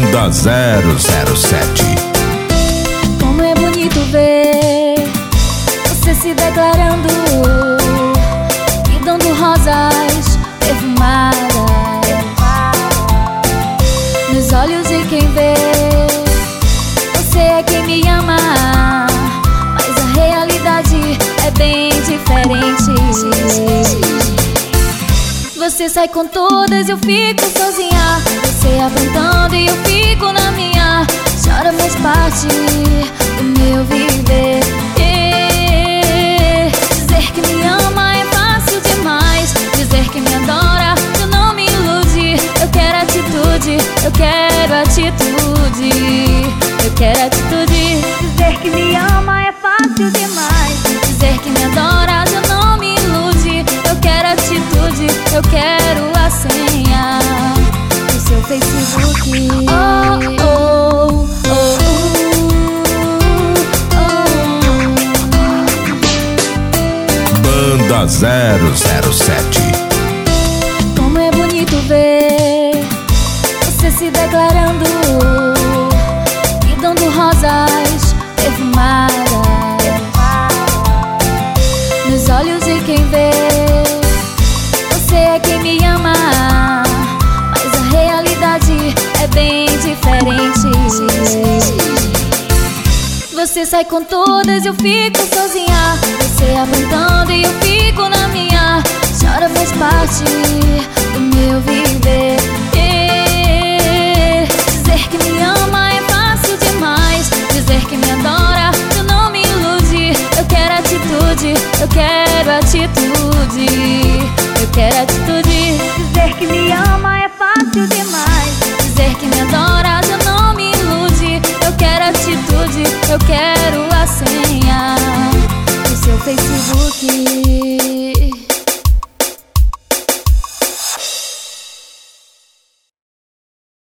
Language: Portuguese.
007 Como é bonito ver você se declarando e dando rosas perfumadas nos olhos de quem vê. Você é quem me ama, Você sai com todas, eu fico sozinha. Você aprontando e eu fico na minha. Chora faz parte do meu viver. Dizer que me ama é fácil demais. Dizer que me adora já não me ilude. Eu quero atitude, eu quero atitude. Eu quero atitude. Dizer que me ama é fácil eu quero a senha do seu Facebook. Oh, oh, oh, Banda 007 oh. Como é bonito ver você se declarando e dando rosas perfumadas nos olhos de quem vê. Você é quem me ama, mas a realidade é bem diferente. Você sai com todas, eu fico sozinha. Você aprontando e eu fico na minha. Chora faz parte do meu viver. Dizer que me ama é fácil demais. Dizer que me adora já não me ilude. Eu quero atitude, eu quero atitude. Eu quero atitude. Dizer que me ama é fácil demais. Dizer que me adora já não me ilude. Eu quero atitude, eu quero a senha do seu Facebook.